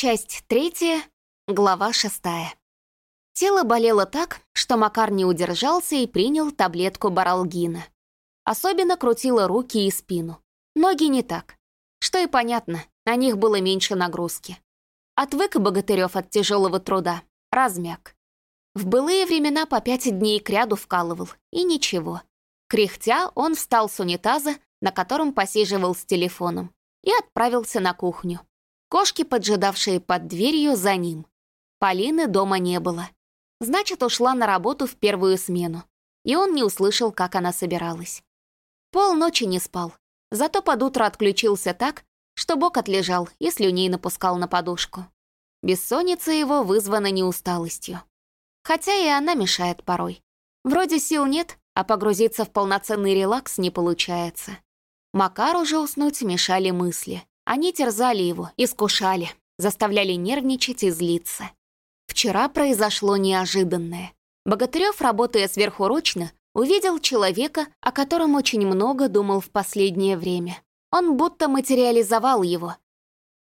Часть третья, глава шестая. Тело болело так, что Макар не удержался и принял таблетку баралгина. Особенно крутило руки и спину. Ноги не так. Что и понятно, на них было меньше нагрузки. Отвык Богатырев от тяжелого труда, размяк. В былые времена по пять дней кряду вкалывал, и ничего. Кряхтя, он встал с унитаза, на котором посиживал с телефоном, и отправился на кухню. Кошки, поджидавшие под дверью, за ним. Полины дома не было. Значит, ушла на работу в первую смену. И он не услышал, как она собиралась. Полночи не спал. Зато под утро отключился так, что бок отлежал и слюней напускал на подушку. Бессонница его вызвана неусталостью. Хотя и она мешает порой. Вроде сил нет, а погрузиться в полноценный релакс не получается. Макару же уснуть мешали мысли. Они терзали его, искушали, заставляли нервничать и злиться. Вчера произошло неожиданное. Богатырев, работая сверхурочно, увидел человека, о котором очень много думал в последнее время. Он будто материализовал его.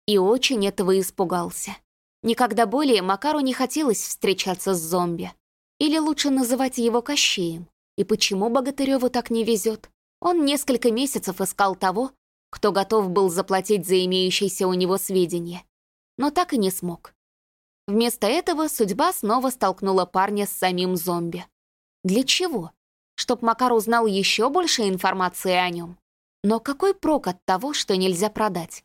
И очень этого испугался. Никогда более Макару не хотелось встречаться с зомби. Или лучше называть его Кощеем. И почему Богатыреву так не везет? Он несколько месяцев искал того, кто готов был заплатить за имеющиеся у него сведения, но так и не смог. Вместо этого судьба снова столкнула парня с самим зомби. Для чего? Чтоб Макар узнал еще больше информации о нем. Но какой прок от того, что нельзя продать?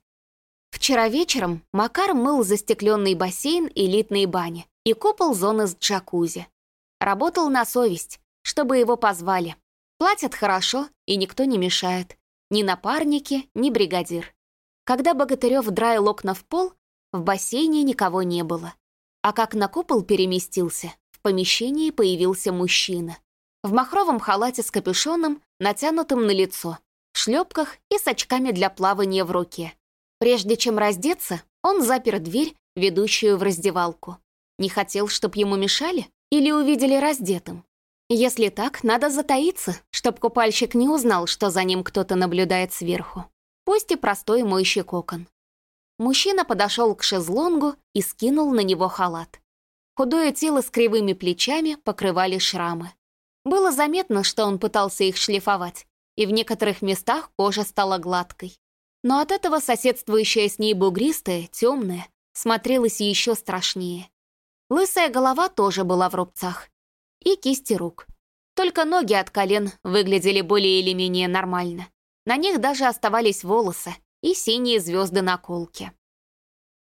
Вчера вечером Макар мыл застекленный бассейн элитной бани и купол зоны с джакузи. Работал на совесть, чтобы его позвали. Платят хорошо, и никто не мешает. Ни напарники, ни бригадир. Когда Богатырев драил окна в пол, в бассейне никого не было. А как на купол переместился, в помещении появился мужчина. В махровом халате с капюшоном, натянутым на лицо, в шлепках и с очками для плавания в руке. Прежде чем раздеться, он запер дверь, ведущую в раздевалку. Не хотел, чтоб ему мешали или увидели раздетым. Если так, надо затаиться, чтоб купальщик не узнал, что за ним кто-то наблюдает сверху. Пусть и простой мойщик окон. Мужчина подошел к шезлонгу и скинул на него халат. Худое тело с кривыми плечами покрывали шрамы. Было заметно, что он пытался их шлифовать, и в некоторых местах кожа стала гладкой. Но от этого соседствующая с ней бугристая, темная, смотрелась еще страшнее. Лысая голова тоже была в рубцах, и кисти рук. Только ноги от колен выглядели более или менее нормально. На них даже оставались волосы и синие звезды на колке.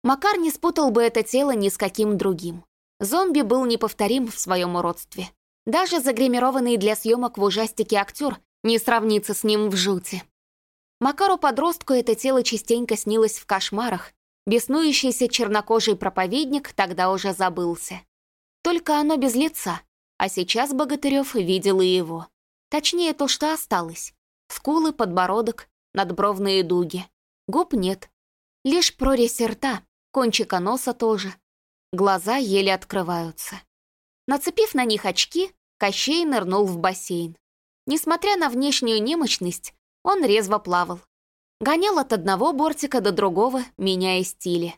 Макар не спутал бы это тело ни с каким другим. Зомби был неповторим в своем уродстве. Даже загримированный для съемок в ужастике актер не сравнится с ним в жути. Макару-подростку это тело частенько снилось в кошмарах. Беснующийся чернокожий проповедник тогда уже забылся. Только оно без лица, а сейчас Богатырев видел и его. Точнее, то, что осталось. Скулы, подбородок, надбровные дуги. Губ нет. Лишь прорезь рта, кончика носа тоже. Глаза еле открываются. Нацепив на них очки, Кощей нырнул в бассейн. Несмотря на внешнюю немощность, он резво плавал. Гонял от одного бортика до другого, меняя стили.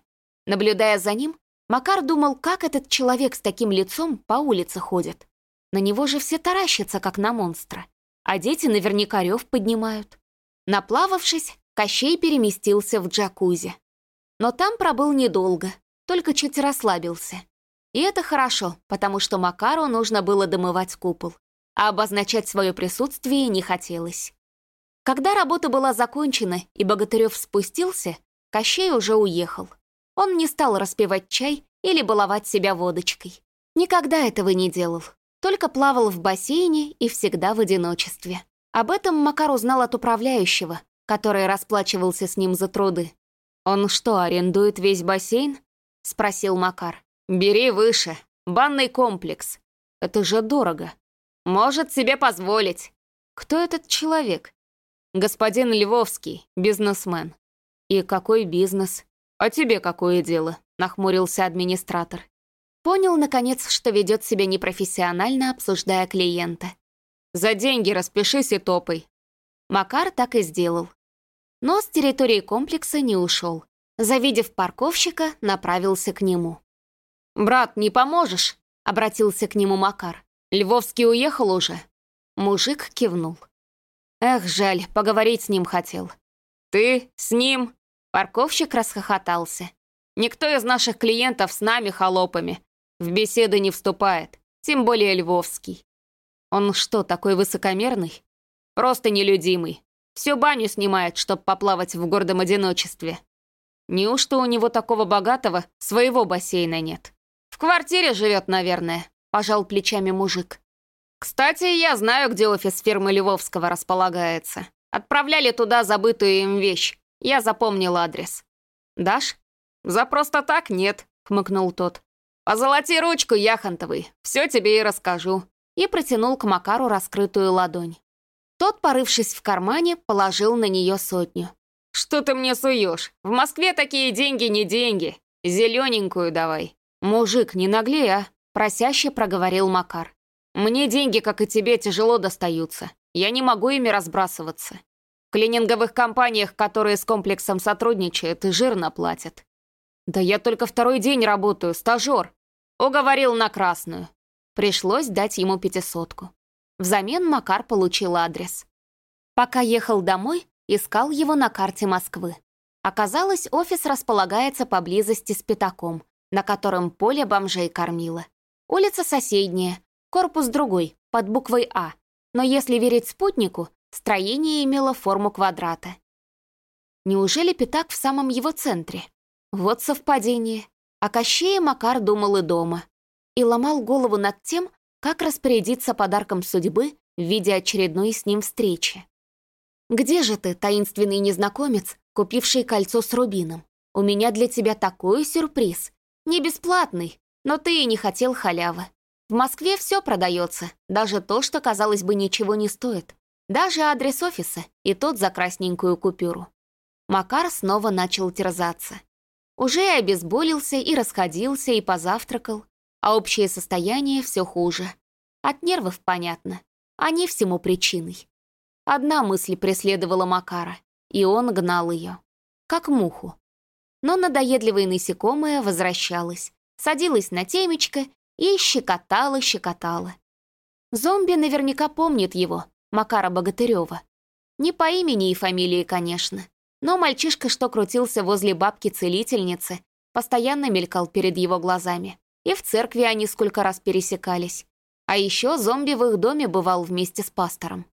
Наблюдая за ним, Макар думал, как этот человек с таким лицом по улице ходит. На него же все таращатся, как на монстра. А дети наверняка рев поднимают. Наплававшись, Кощей переместился в джакузи. Но там пробыл недолго, только чуть расслабился. И это хорошо, потому что Макару нужно было домывать купол, а обозначать свое присутствие не хотелось. Когда работа была закончена и Богатырев спустился, Кощей уже уехал. Он не стал распивать чай или баловать себя водочкой. Никогда этого не делал. Только плавал в бассейне и всегда в одиночестве. Об этом Макар узнал от управляющего, который расплачивался с ним за труды. «Он что, арендует весь бассейн?» — спросил Макар. «Бери выше. Банный комплекс. Это же дорого. Может себе позволить. Кто этот человек?» «Господин Львовский, бизнесмен». «И какой бизнес?» «А тебе какое дело?» — нахмурился администратор. Понял, наконец, что ведет себя непрофессионально, обсуждая клиента. «За деньги распишись и топай». Макар так и сделал. Но с территории комплекса не ушел. Завидев парковщика, направился к нему. «Брат, не поможешь?» — обратился к нему Макар. «Львовский уехал уже?» Мужик кивнул. «Эх, жаль, поговорить с ним хотел». «Ты с ним?» Парковщик расхохотался. «Никто из наших клиентов с нами, холопами, в беседы не вступает, тем более Львовский. Он что, такой высокомерный? Просто нелюдимый. Всю баню снимает, чтоб поплавать в гордом одиночестве. Неужто у него такого богатого своего бассейна нет? В квартире живет, наверное, пожал плечами мужик. Кстати, я знаю, где офис фирмы Львовского располагается. Отправляли туда забытую им вещь. Я запомнил адрес. «Дашь?» «За просто так нет», — хмыкнул тот. «Позолоти ручку, Яхонтовый, все тебе и расскажу». И протянул к Макару раскрытую ладонь. Тот, порывшись в кармане, положил на нее сотню. «Что ты мне суешь? В Москве такие деньги не деньги. Зелененькую давай». «Мужик, не наглей, а?» — просяще проговорил Макар. «Мне деньги, как и тебе, тяжело достаются. Я не могу ими разбрасываться. Клининговых компаниях, которые с комплексом сотрудничают, и жирно платят. Да я только второй день работаю, стажер. Уговорил на красную. Пришлось дать ему пятисотку. Взамен Макар получил адрес. Пока ехал домой, искал его на карте Москвы. Оказалось, офис располагается поблизости с пятаком, на котором поле бомжей кормило. Улица соседняя, корпус другой, под буквой «А», но если верить спутнику, строение имело форму квадрата. Неужели пятак в самом его центре? Вот совпадение. О Кощее Макар думал и дома. И ломал голову над тем, как распорядиться подарком судьбы в виде очередной с ним встречи. «Где же ты, таинственный незнакомец, купивший кольцо с рубином? У меня для тебя такой сюрприз. Не бесплатный, но ты и не хотел халявы. В Москве все продается, даже то, что, казалось бы, ничего не стоит. Даже адрес офиса, и тот за красненькую купюру. Макар снова начал терзаться. Уже и обезболился, и расходился, и позавтракал, а общее состояние все хуже. От нервов понятно, они всему причиной. Одна мысль преследовала Макара, и он гнал ее, как муху. Но надоедливое насекомое возвращалось, садилось на темечко и щекотала-щекотала. Зомби наверняка помнит его, Макара Богатырева. Не по имени и фамилии, конечно, но мальчишка, что крутился возле бабки-целительницы, постоянно мелькал перед его глазами. И в церкви они сколько раз пересекались. А еще зомби в их доме бывал вместе с пастором.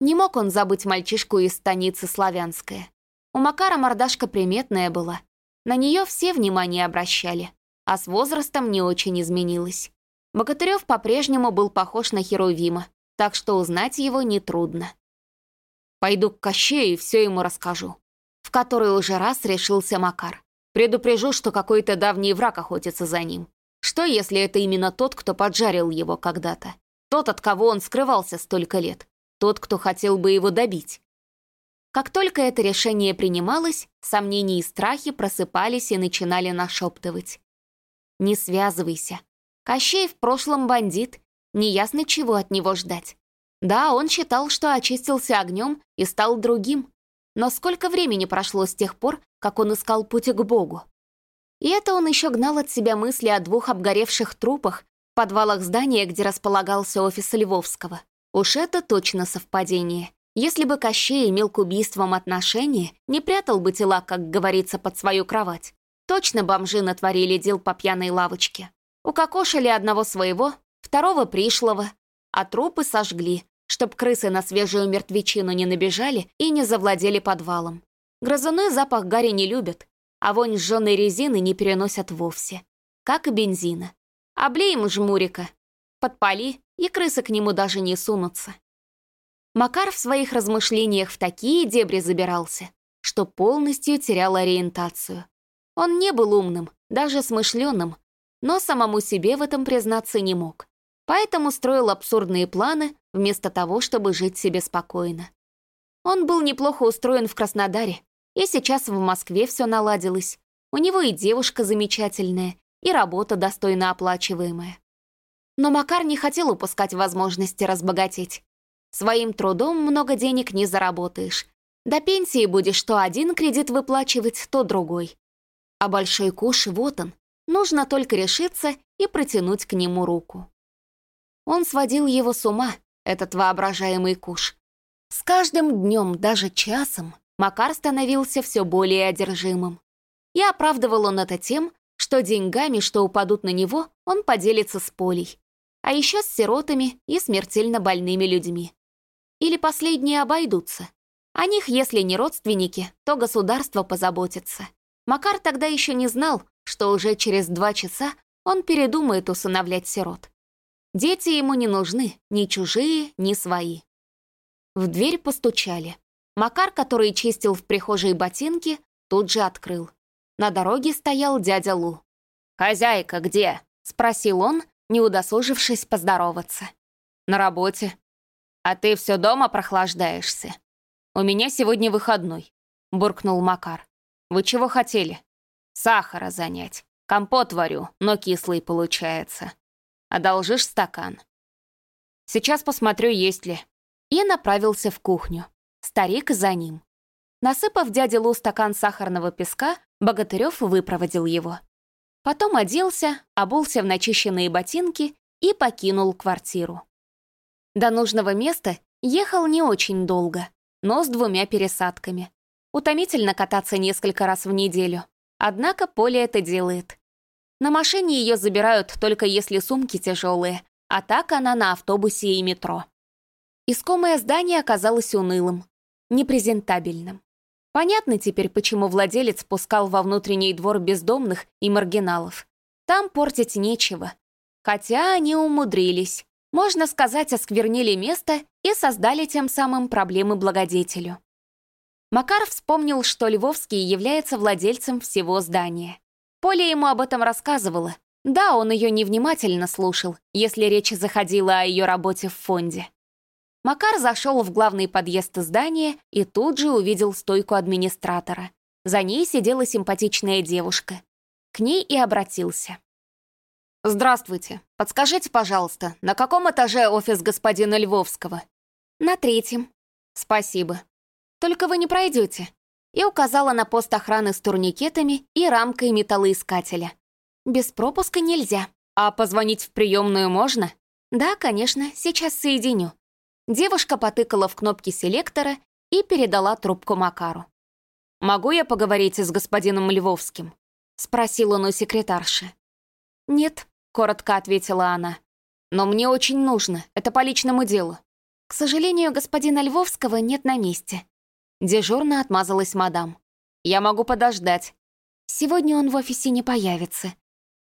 Не мог он забыть мальчишку из станицы Славянская. У Макара мордашка приметная была. На нее все внимание обращали а с возрастом не очень изменилось. Богатырев по-прежнему был похож на Херувима, так что узнать его нетрудно. «Пойду к Кощею и все ему расскажу», в который уже раз решился Макар. Предупрежу, что какой-то давний враг охотится за ним. Что, если это именно тот, кто поджарил его когда-то? Тот, от кого он скрывался столько лет? Тот, кто хотел бы его добить? Как только это решение принималось, сомнения и страхи просыпались и начинали нашептывать. Не связывайся. Кощей в прошлом бандит, неясно чего от него ждать. Да, он считал, что очистился огнем и стал другим. Но сколько времени прошло с тех пор, как он искал путь к Богу? И это он еще гнал от себя мысли о двух обгоревших трупах в подвалах здания, где располагался офис Львовского. Уж это точно совпадение. Если бы Кощей имел к убийствам отношение, не прятал бы тела, как говорится, под свою кровать. Точно бомжи натворили дел по пьяной лавочке. Укокошили одного своего, второго пришлого, а трупы сожгли, чтоб крысы на свежую мертвечину не набежали и не завладели подвалом. Грызуны запах гари не любят, а вонь сжженной резины не переносят вовсе. Как и бензина. Облеем жмурика. Подпали, и крысы к нему даже не сунутся. Макар в своих размышлениях в такие дебри забирался, что полностью терял ориентацию. Он не был умным, даже смышленым, но самому себе в этом признаться не мог. Поэтому строил абсурдные планы, вместо того, чтобы жить себе спокойно. Он был неплохо устроен в Краснодаре, и сейчас в Москве все наладилось. У него и девушка замечательная, и работа достойно оплачиваемая. Но Макар не хотел упускать возможности разбогатеть. Своим трудом много денег не заработаешь. До пенсии будешь то один кредит выплачивать, то другой. А большой куш вот он. Нужно только решиться и протянуть к нему руку. Он сводил его с ума, этот воображаемый куш. С каждым днем, даже часом, Макар становился все более одержимым. И оправдывал он это тем, что деньгами, что упадут на него, он поделится с Полей. А еще с сиротами и смертельно больными людьми. Или последние обойдутся. О них, если не родственники, то государство позаботится. Макар тогда еще не знал, что уже через два часа он передумает усыновлять сирот. Дети ему не нужны, ни чужие, ни свои. В дверь постучали. Макар, который чистил в прихожей ботинки, тут же открыл. На дороге стоял дядя Лу. «Хозяйка где?» — спросил он, не удосужившись поздороваться. «На работе». «А ты все дома прохлаждаешься?» «У меня сегодня выходной», — буркнул Макар. «Вы чего хотели?» «Сахара занять. Компот варю, но кислый получается. Одолжишь стакан?» «Сейчас посмотрю, есть ли». И направился в кухню. Старик за ним. Насыпав дяде Лу стакан сахарного песка, Богатырев выпроводил его. Потом оделся, обулся в начищенные ботинки и покинул квартиру. До нужного места ехал не очень долго, но с двумя пересадками. Утомительно кататься несколько раз в неделю. Однако Поля это делает. На машине ее забирают только если сумки тяжелые, а так она на автобусе и метро. Искомое здание оказалось унылым, непрезентабельным. Понятно теперь, почему владелец пускал во внутренний двор бездомных и маргиналов. Там портить нечего. Хотя они умудрились. Можно сказать, осквернили место и создали тем самым проблемы благодетелю. Макар вспомнил, что Львовский является владельцем всего здания. Поля ему об этом рассказывала. Да, он ее невнимательно слушал, если речь заходила о ее работе в фонде. Макар зашел в главный подъезд здания и тут же увидел стойку администратора. За ней сидела симпатичная девушка. К ней и обратился. «Здравствуйте. Подскажите, пожалуйста, на каком этаже офис господина Львовского?» «На третьем». «Спасибо. Только вы не пройдете и указала на пост охраны с турникетами и рамкой металлоискателя. Без пропуска нельзя. А позвонить в приемную можно? Да, конечно, сейчас соединю. Девушка потыкала в кнопки селектора и передала трубку Макару. «Могу я поговорить с господином Львовским?» — спросил он у секретарши. «Нет», — коротко ответила она. «Но мне очень нужно, это по личному делу». «К сожалению, господина Львовского нет на месте. Дежурно отмазалась мадам. «Я могу подождать. Сегодня он в офисе не появится».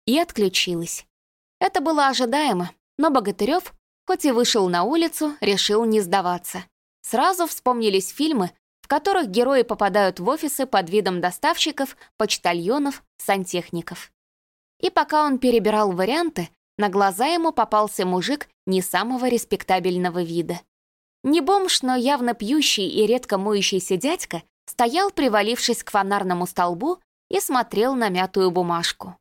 И отключилась. Это было ожидаемо, но Богатырев, хоть и вышел на улицу, решил не сдаваться. Сразу вспомнились фильмы, в которых герои попадают в офисы под видом доставщиков, почтальонов, сантехников. И пока он перебирал варианты, на глаза ему попался мужик не самого респектабельного вида. Не бомж, но явно пьющий и редко моющийся дядька стоял, привалившись к фонарному столбу, и смотрел на мятую бумажку.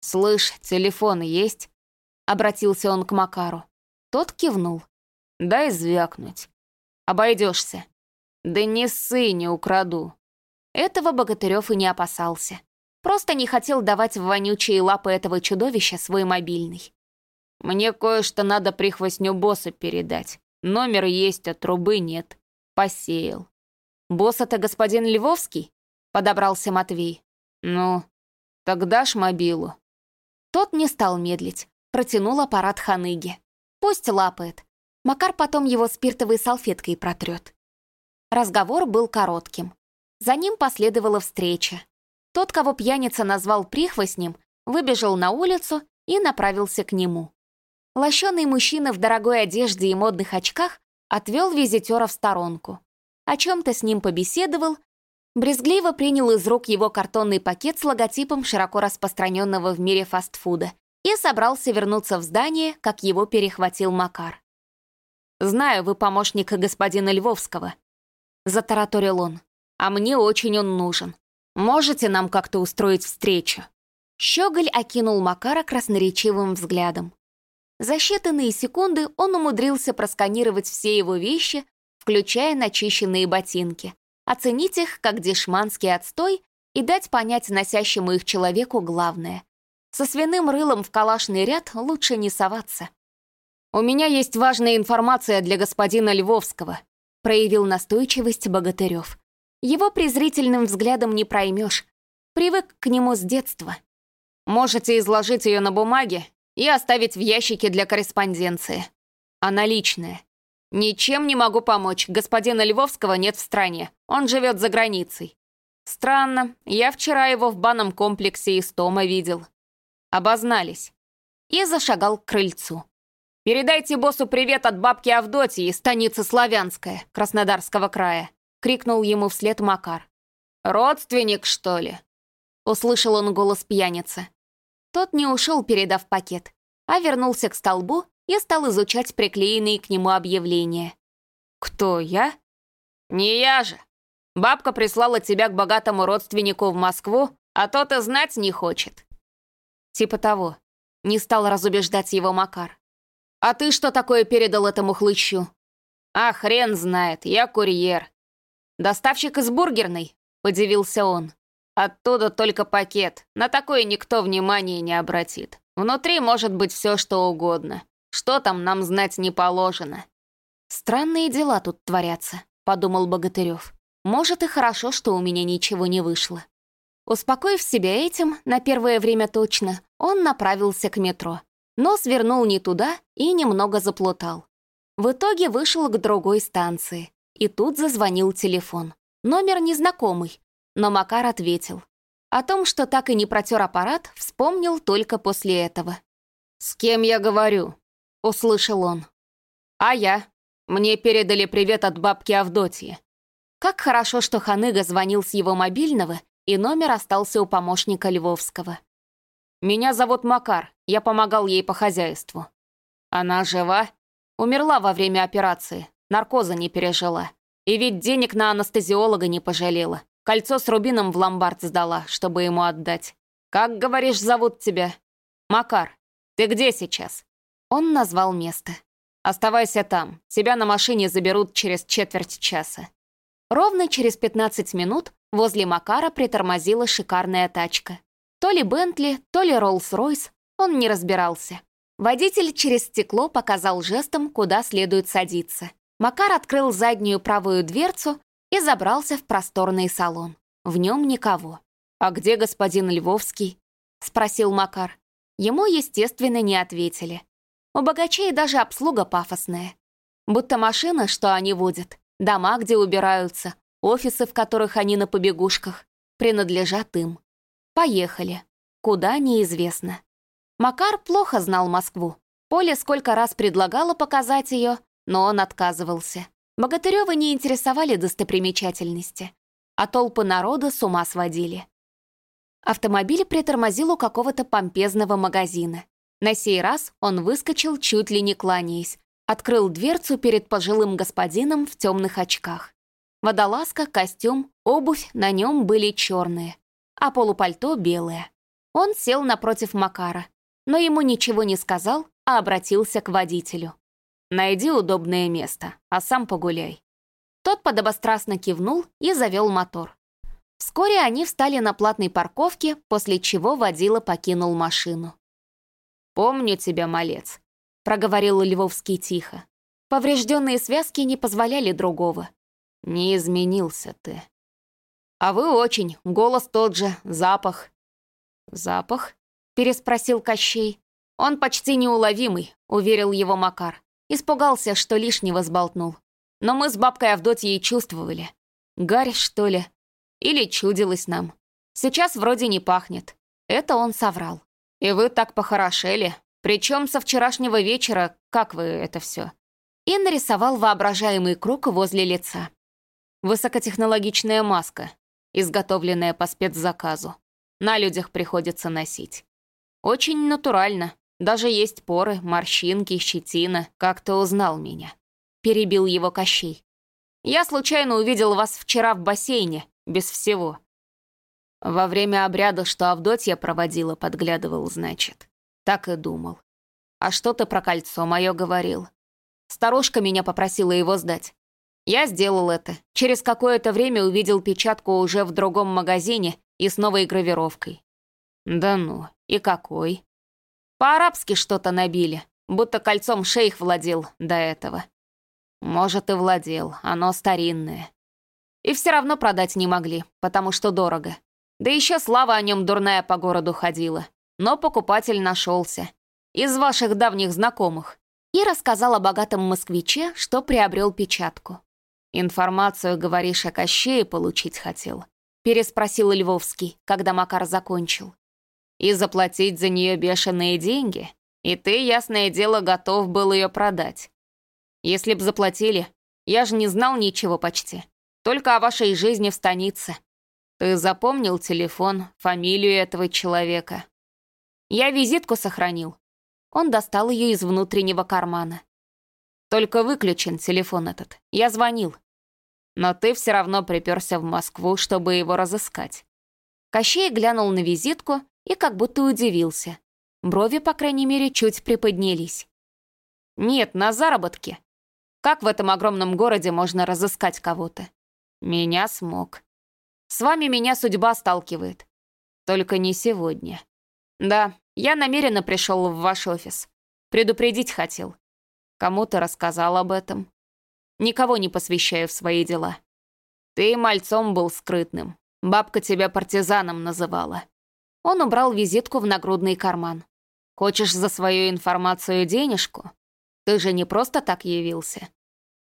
«Слышь, телефон есть?» — обратился он к Макару. Тот кивнул. «Дай звякнуть. Обойдешься. Да не ссы, не украду». Этого Богатырев и не опасался. Просто не хотел давать в вонючие лапы этого чудовища свой мобильный. «Мне кое-что надо прихвостню босса передать. Номер есть, а трубы нет. Посеял. «Босс — это господин Львовский?» — подобрался Матвей. «Ну, тогда ж мобилу». Тот не стал медлить, протянул аппарат ханыги. Пусть лапает. Макар потом его спиртовой салфеткой протрет. Разговор был коротким. За ним последовала встреча. Тот, кого пьяница назвал прихвостнем, выбежал на улицу и направился к нему. Лощеный мужчина в дорогой одежде и модных очках отвел визитера в сторонку. О чем-то с ним побеседовал, брезгливо принял из рук его картонный пакет с логотипом широко распространенного в мире фастфуда и собрался вернуться в здание, как его перехватил Макар. «Знаю, вы помощник господина Львовского», — затараторил он. «А мне очень он нужен. Можете нам как-то устроить встречу?» Щеголь окинул Макара красноречивым взглядом. За считанные секунды он умудрился просканировать все его вещи, включая начищенные ботинки, оценить их как дешманский отстой и дать понять носящему их человеку главное. Со свиным рылом в калашный ряд лучше не соваться. «У меня есть важная информация для господина Львовского», проявил настойчивость Богатырев. Его презрительным взглядом не проймешь. Привык к нему с детства. Можете изложить ее на бумаге и оставить в ящике для корреспонденции. Она личная. Ничем не могу помочь. Господина Львовского нет в стране. Он живет за границей. Странно. Я вчера его в банном комплексе из Тома видел. Обознались. И зашагал к крыльцу. «Передайте боссу привет от бабки Авдотьи из станицы Славянская, Краснодарского края», — крикнул ему вслед Макар. «Родственник, что ли?» — услышал он голос пьяницы. Тот не ушел, передав пакет, а вернулся к столбу и стал изучать приклеенные к нему объявления. «Кто, я?» «Не я же. Бабка прислала тебя к богатому родственнику в Москву, а тот и знать не хочет». Типа того. Не стал разубеждать его Макар. «А ты что такое передал этому хлыщу?» «А хрен знает, я курьер». «Доставщик из бургерной?» — подивился он. «Оттуда только пакет. На такое никто внимания не обратит. Внутри может быть все, что угодно. Что там, нам знать не положено». «Странные дела тут творятся», — подумал Богатырев. «Может, и хорошо, что у меня ничего не вышло». Успокоив себя этим, на первое время точно, он направился к метро но свернул не туда и немного заплутал. В итоге вышел к другой станции, и тут зазвонил телефон. Номер незнакомый, но Макар ответил. О том, что так и не протер аппарат, вспомнил только после этого. «С кем я говорю?» — услышал он. «А я. Мне передали привет от бабки Авдотьи». Как хорошо, что Ханыга звонил с его мобильного, и номер остался у помощника Львовского. «Меня зовут Макар, я помогал ей по хозяйству». «Она жива?» «Умерла во время операции, наркоза не пережила. И ведь денег на анестезиолога не пожалела. Кольцо с рубином в ломбард сдала, чтобы ему отдать. Как, говоришь, зовут тебя?» «Макар, ты где сейчас?» Он назвал место. «Оставайся там. Тебя на машине заберут через четверть часа». Ровно через 15 минут возле Макара притормозила шикарная тачка. То ли Бентли, то ли Роллс-Ройс, он не разбирался. Водитель через стекло показал жестом, куда следует садиться. Макар открыл заднюю правую дверцу и забрался в просторный салон. В нем никого. «А где господин Львовский?» — спросил Макар. Ему, естественно, не ответили. У богачей даже обслуга пафосная. Будто машина, что они водят, дома, где убираются, офисы, в которых они на побегушках, принадлежат им. Поехали. Куда, неизвестно. Макар плохо знал Москву. Поля сколько раз предлагала показать ее, но он отказывался. Богатырёва не интересовали достопримечательности, а толпы народа с ума сводили. Автомобиль притормозил у какого-то помпезного магазина. На сей раз он выскочил, чуть ли не кланяясь, открыл дверцу перед пожилым господином в темных очках. Водолазка, костюм, обувь на нем были черные а полупальто белое. Он сел напротив Макара, но ему ничего не сказал, а обратился к водителю. «Найди удобное место, а сам погуляй». Тот подобострастно кивнул и завел мотор. Вскоре они встали на платной парковке, после чего водила покинул машину. «Помню тебя, малец», — проговорил Львовский тихо. Поврежденные связки не позволяли другого. «Не изменился ты». «А вы очень. Голос тот же, запах». «Запах?» — переспросил Кощей. «Он почти неуловимый», — уверил его Макар. Испугался, что лишнего сболтнул. Но мы с бабкой Авдотьей чувствовали. Гарь, что ли? Или чудилось нам. Сейчас вроде не пахнет. Это он соврал. И вы так похорошели. Причем со вчерашнего вечера, как вы это все? И нарисовал воображаемый круг возле лица. Высокотехнологичная маска изготовленная по спецзаказу. На людях приходится носить. Очень натурально. Даже есть поры, морщинки, щетина. Как то узнал меня. Перебил его Кощей. Я случайно увидел вас вчера в бассейне, без всего. Во время обряда, что Авдотья проводила, подглядывал, значит. Так и думал. А что ты про кольцо мое говорил? Старушка меня попросила его сдать. Я сделал это. Через какое-то время увидел печатку уже в другом магазине и с новой гравировкой. Да ну, и какой? По-арабски что-то набили, будто кольцом шейх владел до этого. Может, и владел, оно старинное. И все равно продать не могли, потому что дорого. Да еще слава о нем дурная по городу ходила. Но покупатель нашелся. Из ваших давних знакомых. И рассказал о богатом москвиче, что приобрел печатку. «Информацию, говоришь, о Кощее получить хотел?» Переспросил Львовский, когда Макар закончил. «И заплатить за нее бешеные деньги? И ты, ясное дело, готов был ее продать. Если б заплатили, я же не знал ничего почти. Только о вашей жизни в станице. Ты запомнил телефон, фамилию этого человека?» «Я визитку сохранил». Он достал ее из внутреннего кармана. «Только выключен телефон этот. Я звонил. Но ты все равно приперся в Москву, чтобы его разыскать». Кощей глянул на визитку и как будто удивился. Брови, по крайней мере, чуть приподнялись. «Нет, на заработке. Как в этом огромном городе можно разыскать кого-то? Меня смог. С вами меня судьба сталкивает. Только не сегодня. Да, я намеренно пришел в ваш офис. Предупредить хотел. Кому-то рассказал об этом. Никого не посвящаю в свои дела. Ты мальцом был скрытным. Бабка тебя партизаном называла. Он убрал визитку в нагрудный карман. Хочешь за свою информацию денежку? Ты же не просто так явился.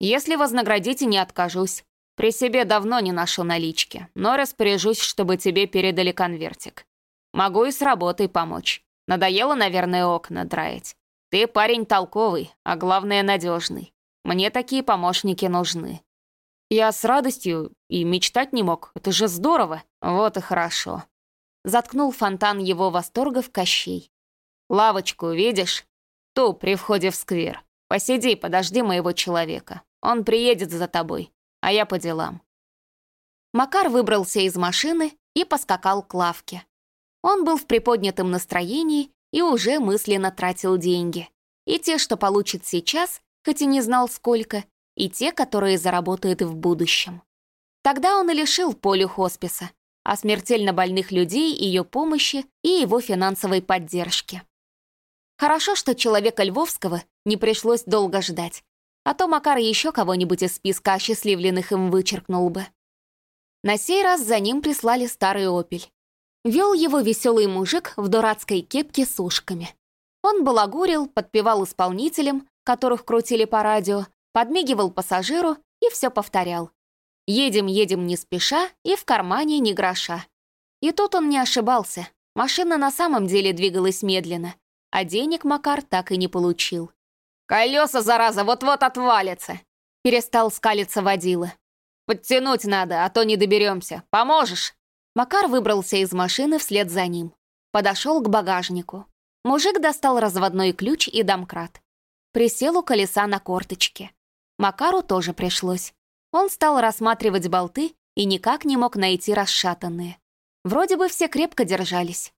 Если вознаградите, не откажусь. При себе давно не ношу налички, но распоряжусь, чтобы тебе передали конвертик. Могу и с работой помочь. Надоело, наверное, окна драить. Ты парень толковый, а главное, надежный. Мне такие помощники нужны. Я с радостью и мечтать не мог. Это же здорово. Вот и хорошо. Заткнул фонтан его восторга в Кощей. Лавочку видишь? Ту при входе в сквер. Посиди, подожди моего человека. Он приедет за тобой, а я по делам. Макар выбрался из машины и поскакал к лавке. Он был в приподнятом настроении и уже мысленно тратил деньги. И те, что получит сейчас, хоть и не знал сколько, и те, которые заработает в будущем. Тогда он и лишил Полю хосписа, а смертельно больных людей ее помощи и его финансовой поддержки. Хорошо, что человека Львовского не пришлось долго ждать, а то Макар еще кого-нибудь из списка осчастливленных им вычеркнул бы. На сей раз за ним прислали старый «Опель». Вел его веселый мужик в дурацкой кепке с ушками. Он балагурил, подпевал исполнителям, которых крутили по радио, подмигивал пассажиру и все повторял. Едем, едем не спеша и в кармане ни гроша. И тут он не ошибался. Машина на самом деле двигалась медленно, а денег Макар так и не получил. «Колеса, зараза, вот-вот отвалятся!» Перестал скалиться водила. «Подтянуть надо, а то не доберемся. Поможешь?» Макар выбрался из машины вслед за ним. Подошел к багажнику. Мужик достал разводной ключ и домкрат. Присел у колеса на корточке. Макару тоже пришлось. Он стал рассматривать болты и никак не мог найти расшатанные. Вроде бы все крепко держались.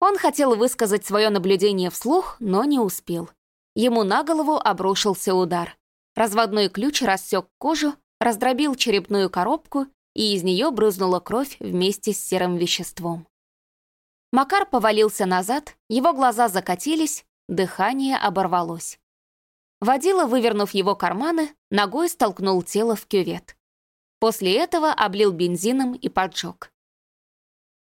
Он хотел высказать свое наблюдение вслух, но не успел. Ему на голову обрушился удар. Разводной ключ рассек кожу, раздробил черепную коробку, и из нее брызнула кровь вместе с серым веществом. Макар повалился назад, его глаза закатились, дыхание оборвалось. Водила, вывернув его карманы, ногой столкнул тело в кювет. После этого облил бензином и поджег.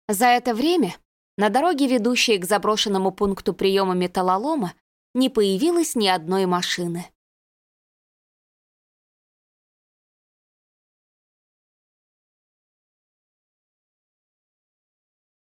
За это время на дороге, ведущей к заброшенному пункту приема металлолома, не появилось ни одной машины.